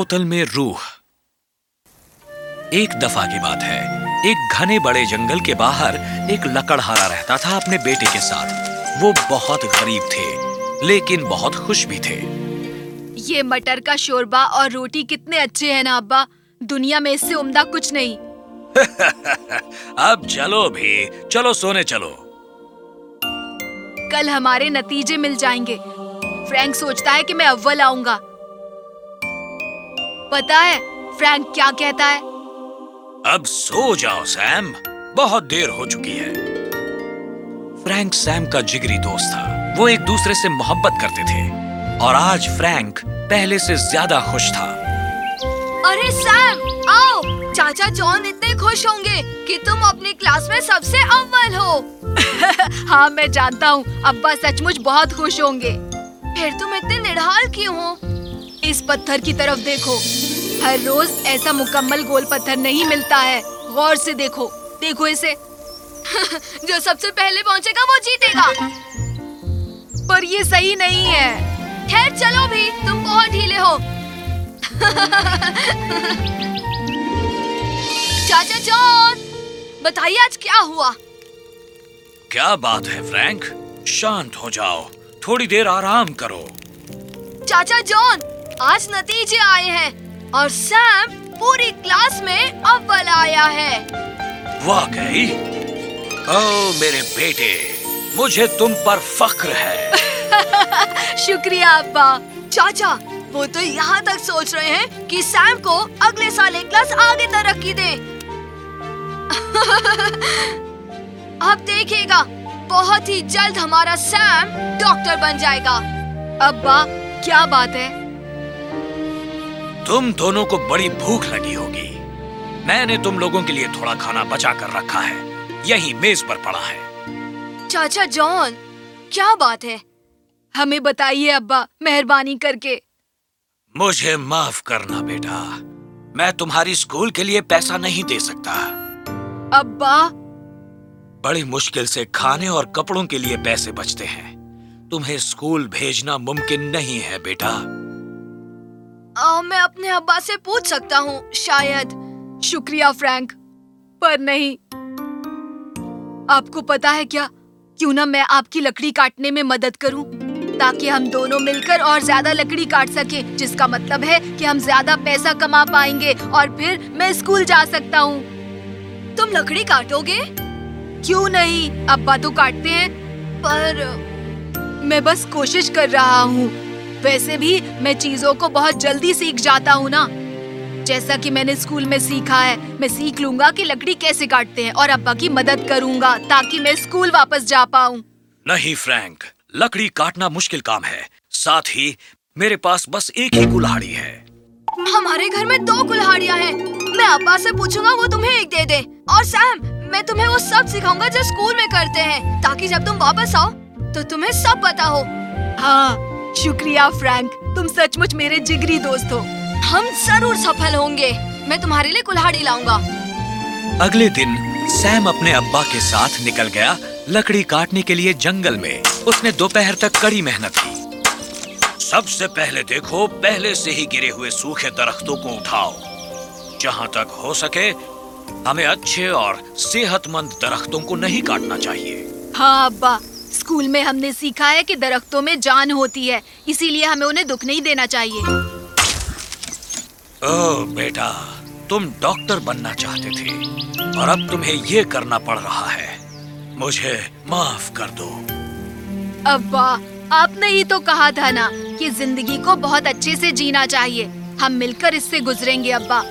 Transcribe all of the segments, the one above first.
بوتل میں روح۔ ایک دفعہ کی بات ہے۔ ایک گھنے بڑے جنگل کے باہر ایک لکڑہارا رہتا تھا اپنے بیٹے کے ساتھ۔ وہ بہت غریب تھے لیکن بہت خوش بھی تھے۔ یہ مٹر کا شوربا اور روٹی کتنے اچھے ہیں نا ابا۔ دنیا میں اس سے عمدہ کچھ نہیں۔ اب چلو بھی۔ چلو سونے چلو۔ کل ہمارے نتیجے مل جائیں گے۔ فرینک سوچتا ہے کہ میں اول آؤں گا۔ پتا ہے فرینک کیا کہتا ہے؟ اب سو جاؤ سیم۔ بہت دیر ہو چکی ہے۔ فرینک سیم کا جگری دوست تھا۔ وہ ایک دوسرے سے محبت کرتے تھے۔ اور آج فرینک پہلے سے زیادہ خوش تھا۔ ارے سیم آؤ۔ چاچا جان اتنے خوش ہوں گے کہ تم اپنی کلاس میں سب سے اول ہو۔ ہاں میں جانتا ہوں۔ ابا سچ مچ بہت خوش ہوں گے۔ پھر تم اتنے نڈھال کیوں ہو؟ اس پتھر کی طرف دیکھو۔ ہر روز ایسا مکمل گول پتھر نہیں ملتا ہے۔ غور سے دیکھو۔ دیکھو اسے۔ جو سب سے پہلے پہنچے گا وہ جیتے گا۔ پر یہ صحیح نہیں ہے۔ خیر چلو بھی تم بہت ڈھیلے ہو۔ چاچا جان بتائیے آج کیا ہوا؟ کیا بات ہے فرینک؟ شانت ہو جاؤ۔ تھوڑی دیر آرام کرو۔ چاچا جان آج نتیجے آئے ہیں اور سیم پوری کلاس میں اول آیا ہے۔ واقعی؟ او میرے بیٹے مجھے تم پر فخر ہے۔ شکریہ ابا۔ چاچا وہ تو یہاں تک سوچ رہے ہیں کہ سیم کو اگلے سال ایک کلاس آگے ترقی دے آپ دیکھیے گا بہت ہی جلد ہمارا سیم ڈاکٹر بن جائے گا۔ ابا کیا بات ہے؟ تم دونوں کو بڑی بھوک لگی ہوگی۔ میں نے تم لوگوں کے لیے تھوڑا کھانا بچا کر رکھا ہے۔ یہی میز پر پڑا ہے۔ چاچا جان کیا بات ہے؟ ہمیں بتائیے ابا مہربانی کر کے۔ مجھے معاف کرنا بیٹا۔ میں تمہاری اسکول کے لیے پیسہ نہیں دے سکتا۔ ابا؟ بڑی مشکل سے کھانے اور کپڑوں کے لیے پیسے بچتے ہیں۔ تمہیں اسکول بھیجنا ممکن نہیں ہے بیٹا۔ میں اپنے ابا سے پوچھ سکتا ہوں، شاید۔ شکریہ، فرینک۔ پر نہیں۔ آپ کو پتا ہے کیا؟ کیوں نہ میں آپ کی لکڑی کاٹنے میں مدد کروں، تاکہ ہم دونوں مل کر اور زیادہ لکڑی کاٹ سکیں، جس کا مطلب ہے کہ ہم زیادہ پیسہ کما پائیں گے اور پھر میں اسکول جا سکتا ہوں۔ تم لکڑی کاٹو گے؟ کیوں نہیں؟ ابا تو کاٹتے ہیں، پر میں بس کوشش کر رہا ہوں۔ ویسے بھی میں چیزوں کو بہت جلدی سیکھ جاتا ہوں نا۔ جیسا کہ میں نے اسکول میں سیکھا ہے میں سیکھ لوں گا کہ لکڑی کیسے کاٹتے ہیں اور ابا کی مدد کروں گا تاکہ میں اسکول واپس جا پاؤں۔ نہیں فرینک لکڑی کاٹنا مشکل کام ہے۔ ساتھ ہی میرے پاس بس ایک ہی کلہاڑی ہے۔ ہمارے گھر میں دو کلہاڑیاں ہیں۔ میں ابا سے پوچھوں گا وہ تمہیں ایک دے دے۔ اور سیم میں تمہیں وہ سب سکھاؤں گا جو اسکول میں کرتے ہیں تاکہ جب تم واپس آؤ تو تمہیں سب پتا ہو۔ ہاں شکریہ فرینک تم سچ مچ میرے جگری دوست ہو۔ ہم ضرور سفل ہوں گے۔ میں تمہارے لیے کلہاڑی لاؤں گا۔ اگلے دن سیم اپنے ابا کے ساتھ نکل گیا لکڑی کاٹنے کے لیے جنگل میں۔ اس نے دوپہر تک کڑی محنت کی۔ سب سے پہلے دیکھو پہلے سے ہی گرے ہوئے سوکھے درختوں کو اٹھاؤ۔ جہاں تک ہو سکے ہمیں اچھے اور صحت مند درختوں کو نہیں کاٹنا چاہیے۔ ہاں ابا۔ اسکول میں ہم نے سیکھا ہے کہ درختوں میں جان ہوتی ہے اسی لیے ہمیں انہیں دکھ نہیں دینا چاہیے۔ او بیٹا تم ڈاکٹر بننا چاہتے تھے اور اب تمہیں یہ کرنا پڑ رہا ہے۔ مجھے معاف کر دو۔ ابا آپ نے ہی تو کہا تھا نا کہ زندگی کو بہت اچھے سے جینا چاہیے۔ ہم مل کر اس سے گزریں گے ابا۔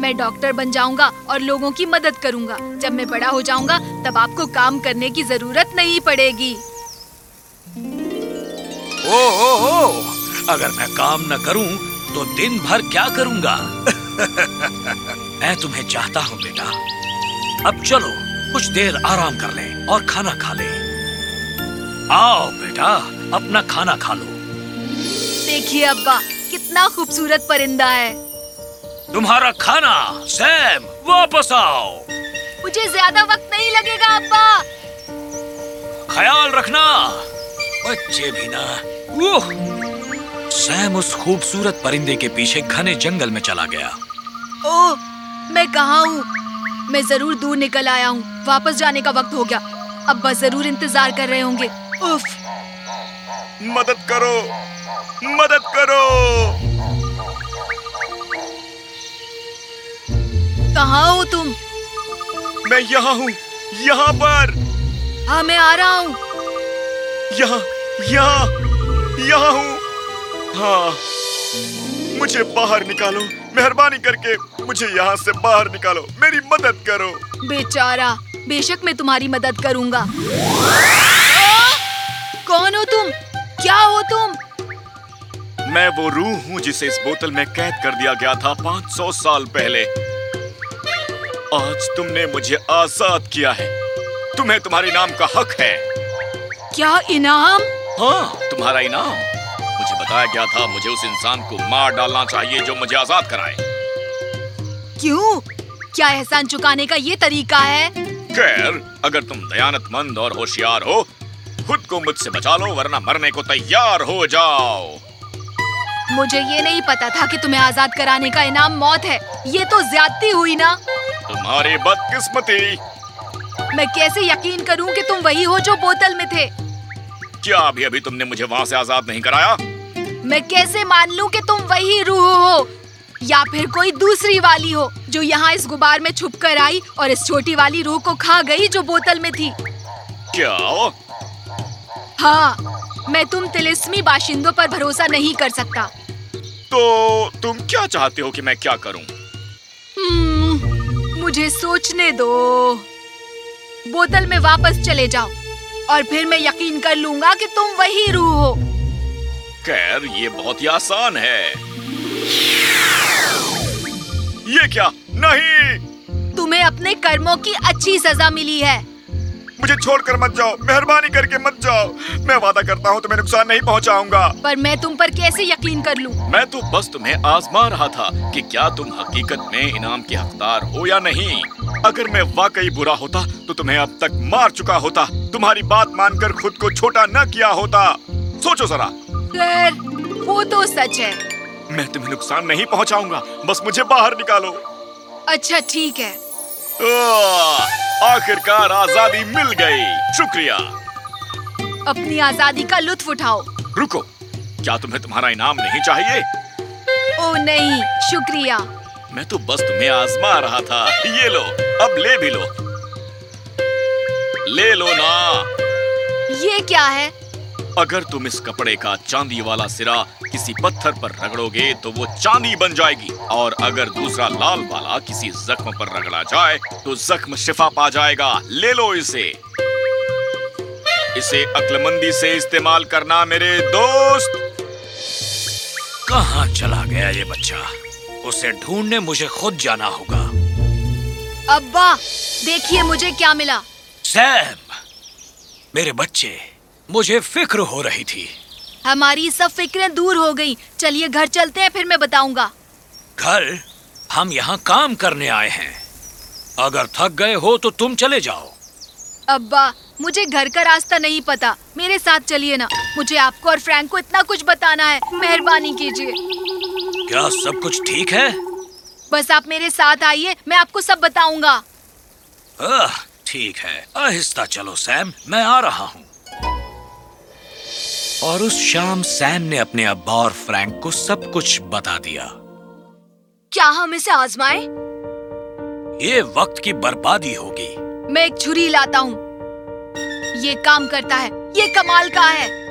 میں ڈاکٹر بن جاؤں گا اور لوگوں کی مدد کروں گا۔ جب میں بڑا ہو جاؤں گا تب آپ کو کام کرنے کی ضرورت نہیں پڑے گی۔ او او او اگر میں کام نہ کروں تو دن بھر کیا کروں گا؟ میں تمہیں چاہتا ہوں بیٹا۔ اب چلو کچھ دیر آرام کر لیں اور کھانا کھا لیں۔ آؤ بیٹا اپنا کھانا کھا لو۔ دیکھیے ابا کتنا خوبصورت پرندہ ہے۔ تمہارا کھانا سیم واپس آؤ۔ مجھے زیادہ وقت نہیں لگے گا ابا۔ خیال رکھنا۔ بچے بھی نا۔ سیم اس خوبصورت پرندے کے پیچھے گھنے جنگل میں چلا گیا۔ او میں کہاں ہوں؟ میں ضرور دور نکل آیا ہوں۔ واپس جانے کا وقت ہو گیا۔ ابا ضرور انتظار کر رہے ہوں گے۔ اوف۔ مدد کرو۔ مدد کرو۔ کہاں ہو تم؟ میں یہاں ہوں یہاں پر۔ ہاں میں آ رہا ہوں۔ یہاں یہاں یہاں ہوں۔ ہاں مجھے باہر نکالو۔ مہربانی کر کے مجھے یہاں سے باہر نکالو۔ میری مدد کرو۔ بیچارہ بے شک میں تمہاری مدد کروں گا۔ کون ہو تم؟ کیا ہو تم؟ میں وہ روح ہوں جسے اس بوتل میں قید کر دیا گیا تھا پانچ سو سال پہلے۔ آج تم نے مجھے آزاد کیا ہے۔ تمہیں تمہارے نام کا حق ہے۔ کیا انعام؟ ہاں تمہارا انعام۔ مجھے بتایا گیا تھا مجھے اس انسان کو مار ڈالنا چاہیے جو مجھے آزاد کرائے۔ کیوں؟ کیا احسان چکانے کا یہ طریقہ ہے؟ خیر اگر تم دیانت مند اور ہوشیار ہو خود کو مجھ سے بچا لو ورنہ مرنے کو تیار ہو جاؤ۔ مجھے یہ نہیں پتا تھا کہ تمہیں آزاد کرانے کا انعام موت ہے۔ یہ تو زیادتی ہوئی نا۔ تمہاری بدقسمتی۔ میں کیسے یقین کروں کہ تم وہی ہو جو بوتل میں تھے؟ کیا ابھی ابھی تم نے مجھے وہاں سے آزاد نہیں کرایا؟ میں کیسے مان لوں کہ تم وہی روح ہو؟ یا پھر کوئی دوسری والی ہو جو یہاں اس غبار میں چھپ کر آئی اور اس چھوٹی والی روح کو کھا گئی جو بوتل میں تھی؟ کیا؟ ہاں میں تم تلسمی باشندوں پر بھروسہ نہیں کر سکتا۔ تو تم کیا چاہتے ہو کہ میں کیا کروں؟ مجھے سوچنے دو۔ بوتل میں واپس چلے جاؤ اور پھر میں یقین کر لوں گا کہ تم وہی روح ہو۔ خیر یہ بہت ہی آسان ہے۔ یہ کیا؟ نہیں! تمہیں اپنے کرموں کی اچھی سزا ملی ہے۔ مجھے چھوڑ کر مت جاؤ مہربانی کر کے مت جاؤ۔ میں وعدہ کرتا ہوں تمہیں نقصان نہیں پہنچاؤں گا۔ پر میں تم پر کیسے یقین کر لوں؟ میں تو بس تمہیں آزما رہا تھا کہ کیا تم حقیقت میں انعام کے حقدار ہو یا نہیں۔ اگر میں واقعی برا ہوتا تو تمہیں اب تک مار چکا ہوتا۔ تمہاری بات مان کر خود کو چھوٹا نہ کیا ہوتا۔ سوچو ذرا۔ وہ تو سچ ہے۔ میں تمہیں نقصان نہیں پہنچاؤں گا۔ بس مجھے باہر نکالو۔ اچھا ٹھیک ہے۔ آخر کار آزادی مل گئی۔ شکریہ۔ اپنی آزادی کا لطف اٹھاؤ۔ رکو۔ کیا تمہیں تمہارا انعام نہیں چاہیے؟ او نہیں شکریہ۔ میں تو بس تمہیں آزما رہا تھا۔ یہ لو اب لے بھی لو۔ لے لو نا۔ یہ کیا ہے؟ اگر تم اس کپڑے کا چاندی والا سرا کسی پتھر پر رگڑو گے تو وہ چاندی بن جائے گی۔ اور اگر دوسرا لال والا کسی زخم پر رگڑا جائے تو زخم شفا پا جائے گا۔ لے لو اسے۔ اسے عقل مندی سے استعمال کرنا میرے دوست۔ کہاں چلا گیا یہ بچہ؟ اسے ڈھونڈنے مجھے خود جانا ہوگا۔ ابا دیکھیے مجھے کیا ملا۔ سیم۔ میرے بچے مجھے فکر ہو رہی تھی۔ ہماری سب فکریں دور ہو گئی چلیے گھر چلتے ہیں پھر میں بتاؤں گا۔ گھر ہم یہاں کام کرنے آئے ہیں۔ اگر تھک گئے ہو تو تم چلے جاؤ۔ ابا مجھے گھر کا راستہ نہیں پتا۔ میرے ساتھ چلیے نا۔ مجھے آپ کو اور فرینک کو اتنا کچھ بتانا ہے۔ مہربانی کیجیے۔ کیا سب کچھ ٹھیک ہے؟ بس آپ میرے ساتھ آئیے میں آپ کو سب بتاؤں گا۔ ٹھیک ہے۔ آہستہ چلو سیم میں آ رہا ہوں۔ اور اس شام سیم نے اپنے ابا اور فرینک کو سب کچھ بتا دیا۔ کیا ہم اسے آزمائیں؟ یہ وقت کی بربادی ہوگی۔ میں ایک چھری لاتا ہوں۔ یہ کام کرتا ہے یہ کمال کا ہے۔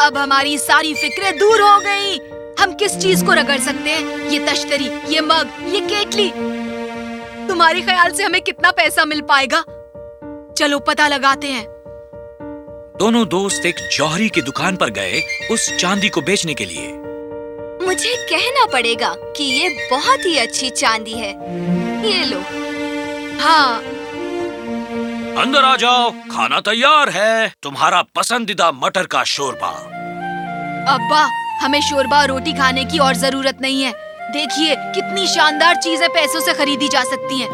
اب ہماری ساری فکریں دور ہو گئی ہم کس چیز کو رگڑ سکتے ہیں؟ یہ تشتری یہ مگ یہ کیٹلی۔ تمہارے خیال سے ہمیں کتنا پیسہ مل پائے گا؟ چلو پتہ لگاتے ہیں۔ دونوں دوست ایک جوہری کی دکان پر گئے اس چاندی کو بیچنے کے لیے۔ مجھے کہنا پڑے گا کہ یہ بہت ہی اچھی چاندی ہے۔ یہ لو۔ ہاں۔ اندر آ جاؤ کھانا تیار ہے۔ تمہارا پسندیدہ مٹر کا شوربا ابا ہمیں شوربا روٹی کھانے کی اور ضرورت نہیں ہے۔ دیکھیے کتنی شاندار چیزیں پیسوں سے خریدی جا سکتی ہیں۔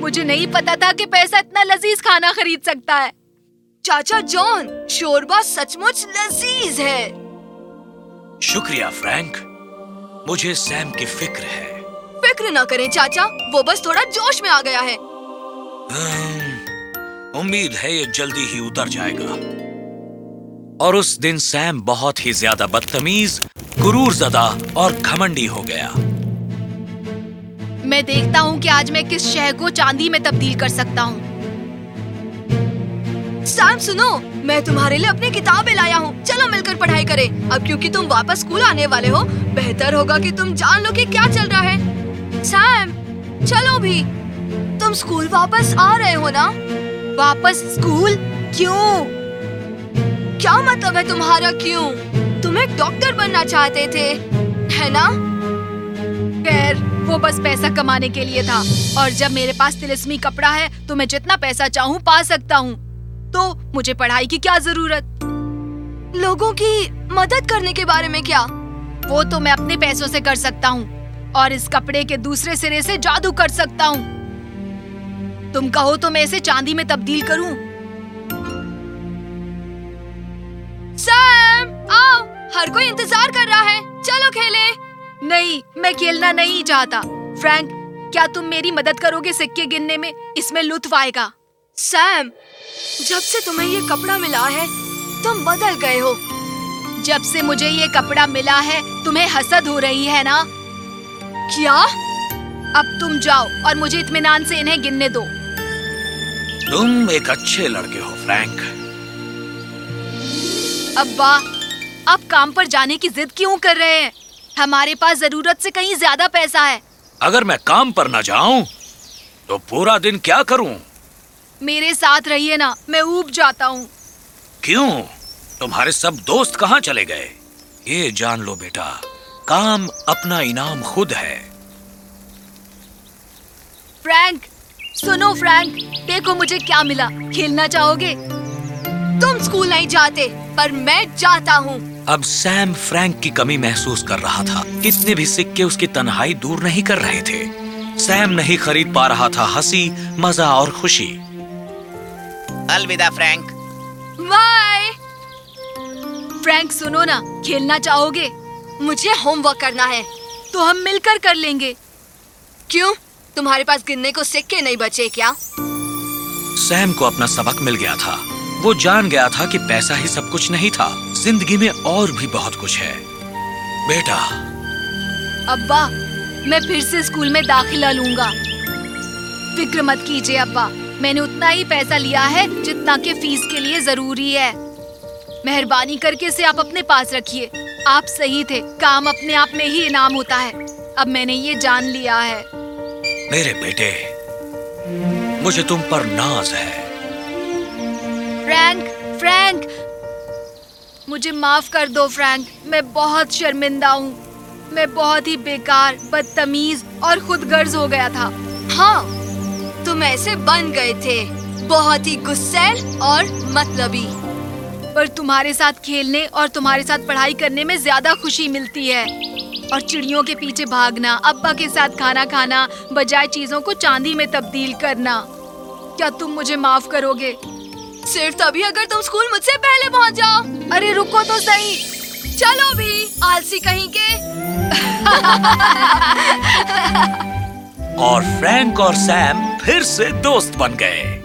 مجھے نہیں پتا تھا کہ پیسہ اتنا لذیذ کھانا خرید سکتا ہے۔ چاچا جان شوربا سچ مچ لذیذ ہے۔ شکریہ فرینک۔ مجھے سیم کی فکر ہے۔ فکر نہ کریں چاچا وہ بس تھوڑا جوش میں آ گیا ہے۔ امید ہے یہ جلدی ہی اتر جائے گا۔ اور اس دن سیم بہت ہی زیادہ بدتمیز غرور زدہ اور گھمنڈی ہو گیا۔ میں دیکھتا ہوں کہ آج میں کس شہ کو چاندی میں تبدیل کر سکتا ہوں۔ سام، سنو، میں تمہارے لیے اپنی کتابیں لایا ہوں۔ چلو مل کر پڑھائی کریں۔ اب کیونکہ تم واپس اسکول آنے والے ہو، بہتر ہوگا کہ تم جان لو کہ کیا چل رہا ہے۔ سام، چلو بھی۔ تم اسکول واپس آ رہے ہو نا؟ واپس اسکول؟ کیوں؟ کیا مطلب ہے تمہارا کیوں؟ تم ایک ڈاکٹر بننا چاہتے تھے، ہے نا؟ خیر، وہ بس پیسہ کمانے کے لیے تھا۔ اور جب میرے پاس تلسمی کپڑا ہے، تو میں جتنا پیسہ چاہوں پا سکتا ہوں۔ تو مجھے پڑھائی کی کیا ضرورت؟ لوگوں کی مدد کرنے کے بارے میں کیا؟ وہ تو میں اپنے پیسوں سے کر سکتا ہوں اور اس کپڑے کے دوسرے سرے سے جادو کر سکتا ہوں۔ تم کہو تو میں اسے چاندی میں تبدیل کروں۔ سیم، آؤ، ہر کوئی انتظار کر رہا ہے۔ چلو کھیلے۔ نہیں، میں کھیلنا نہیں چاہتا۔ فرینک، کیا تم میری مدد کرو گے سکے گننے میں؟ اس میں لطف آئے گا۔ سیم جب سے تمہیں یہ کپڑا ملا ہے تم بدل گئے ہو۔ جب سے مجھے یہ کپڑا ملا ہے تمہیں حسد ہو رہی ہے نا؟ کیا؟ اب تم جاؤ اور مجھے اطمینان سے انہیں گننے دو۔ تم ایک اچھے لڑکے ہو فرینک۔ ابا آپ کام پر جانے کی ضد کیوں کر رہے ہیں؟ ہمارے پاس ضرورت سے کہیں زیادہ پیسہ ہے۔ اگر میں کام پر نہ جاؤں تو پورا دن کیا کروں؟ میرے ساتھ رہیے نا میں اوب جاتا ہوں۔ کیوں؟ تمہارے سب دوست کہاں چلے گئے؟ یہ جان لو بیٹا کام اپنا انعام خود ہے۔ فرینک سنو فرینک دیکھو مجھے کیا ملا۔ کھیلنا چاہو گے؟ تم اسکول نہیں جاتے پر میں جاتا ہوں۔ اب سیم فرینک کی کمی محسوس کر رہا تھا۔ کتنے بھی سکے اس کی تنہائی دور نہیں کر رہے تھے۔ سیم نہیں خرید پا رہا تھا ہنسی مزہ اور خوشی۔ الوداع فرینک۔ بائے۔ فرینک سنو نا کھیلنا چاہو گے؟ مجھے ہوم ورک کرنا ہے تو ہم مل کر کر لیں گے۔ کیوں؟ تمہارے پاس گننے کو سکے نہیں بچے کیا؟ سیم کو اپنا سبق مل گیا تھا۔ وہ جان گیا تھا کہ پیسہ ہی سب کچھ نہیں تھا۔ زندگی میں اور بھی بہت کچھ ہے۔ بیٹا۔ ابا میں پھر سے اسکول میں داخلہ لوں گا۔ فکر مت کیجیے ابا۔ میں نے اتنا ہی پیسہ لیا ہے جتنا کہ فیس کے لیے ضروری ہے۔ مہربانی کر کے اسے آپ اپنے پاس رکھیے۔ آپ صحیح تھے۔ کام اپنے آپ میں ہی انعام ہوتا ہے۔ اب میں نے یہ جان لیا ہے۔ میرے بیٹے مجھے تم پر ناز ہے۔ Frank Frank. مجھے معاف کر دو فرینک۔ میں بہت شرمندہ ہوں۔ میں بہت ہی بیکار بدتمیز اور خود غرض ہو گیا تھا۔ ہاں۔ تم ایسے بن گئے تھے۔ بہت ہی گسیل اور مطلبی۔ پر تمہارے ساتھ کھیلنے اور تمہارے ساتھ پڑھائی کرنے میں زیادہ خوشی ملتی ہے۔ اور چڑیوں کے پیچھے بھاگنا، ابا کے ساتھ کھانا کھانا، بجائے چیزوں کو چاندی میں تبدیل کرنا۔ کیا تم مجھے معاف کرو گے؟ صرف تبھی اگر تم اسکول مجھ سے پہلے پہنچ جاؤ۔ ارے، رکو تو صحیح۔ چلو بھی، آلسی کہیں گے اور فرینک اور سیم پھر سے دوست بن گئے۔